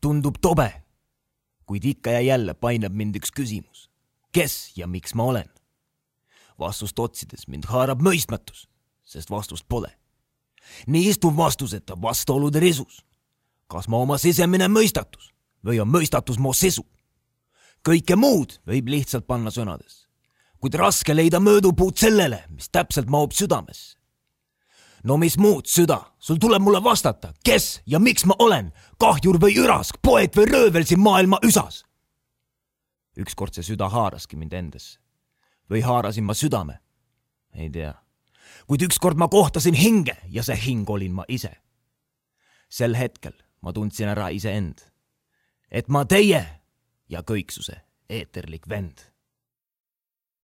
tundub tobe, kuid ikka ja jälle painab mind üks küsimus. kes ja miks ma olen? vastust otsides mind haarab mõistmatus, sest vastust pole. nii istun vastuseta vastuolude risus. kas ma oma sisemine mõistatus või on mõistatus mu sisu? kõike muud võib lihtsalt panna sõnades, kuid raske leida mõõdupuud sellele, mis täpselt mahub südamesse no mis muud, süda, sul tuleb mulle vastata, kes ja miks ma olen, kahjur või ürask, poeet või röövel siin maailma üsas. ükskord see süda haaraski mind endasse. või haarasin ma südame? ei tea. kuid ükskord ma kohtasin hinge ja see hing olin ma ise. sel hetkel ma tundsin ära iseend, et ma teie ja kõiksuse eeterlik vend